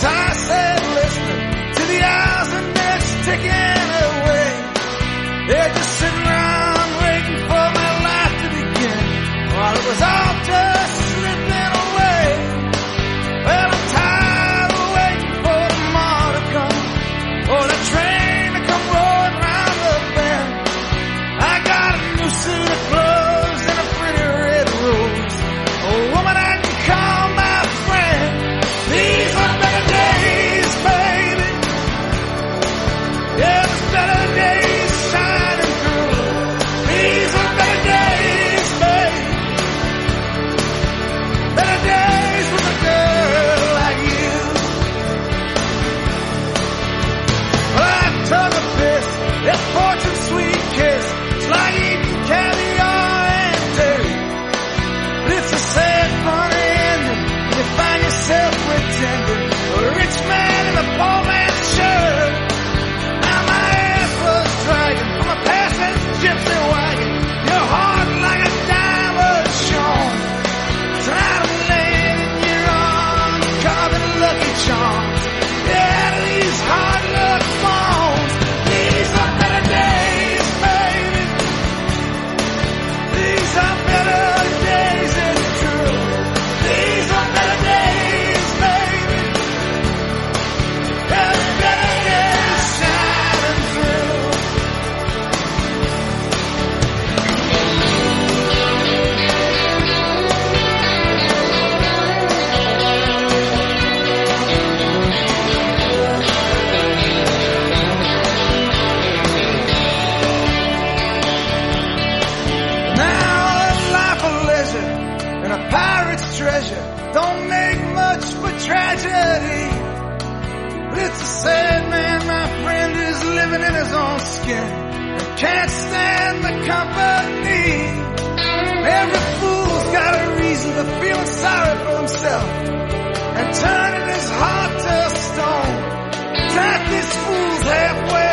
Cause I said listening to the hours and minutes ticking away. They're just sitting around waiting for my life to begin. While it was all just. lucky charm. Pleasure don't make much for tragedy. But It's a sad man, my friend, who's living in his own skin and can't stand the company. Every fool's got a reason for feeling sorry for himself and turning his heart to stone. Drag these fools halfway